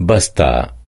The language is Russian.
баста.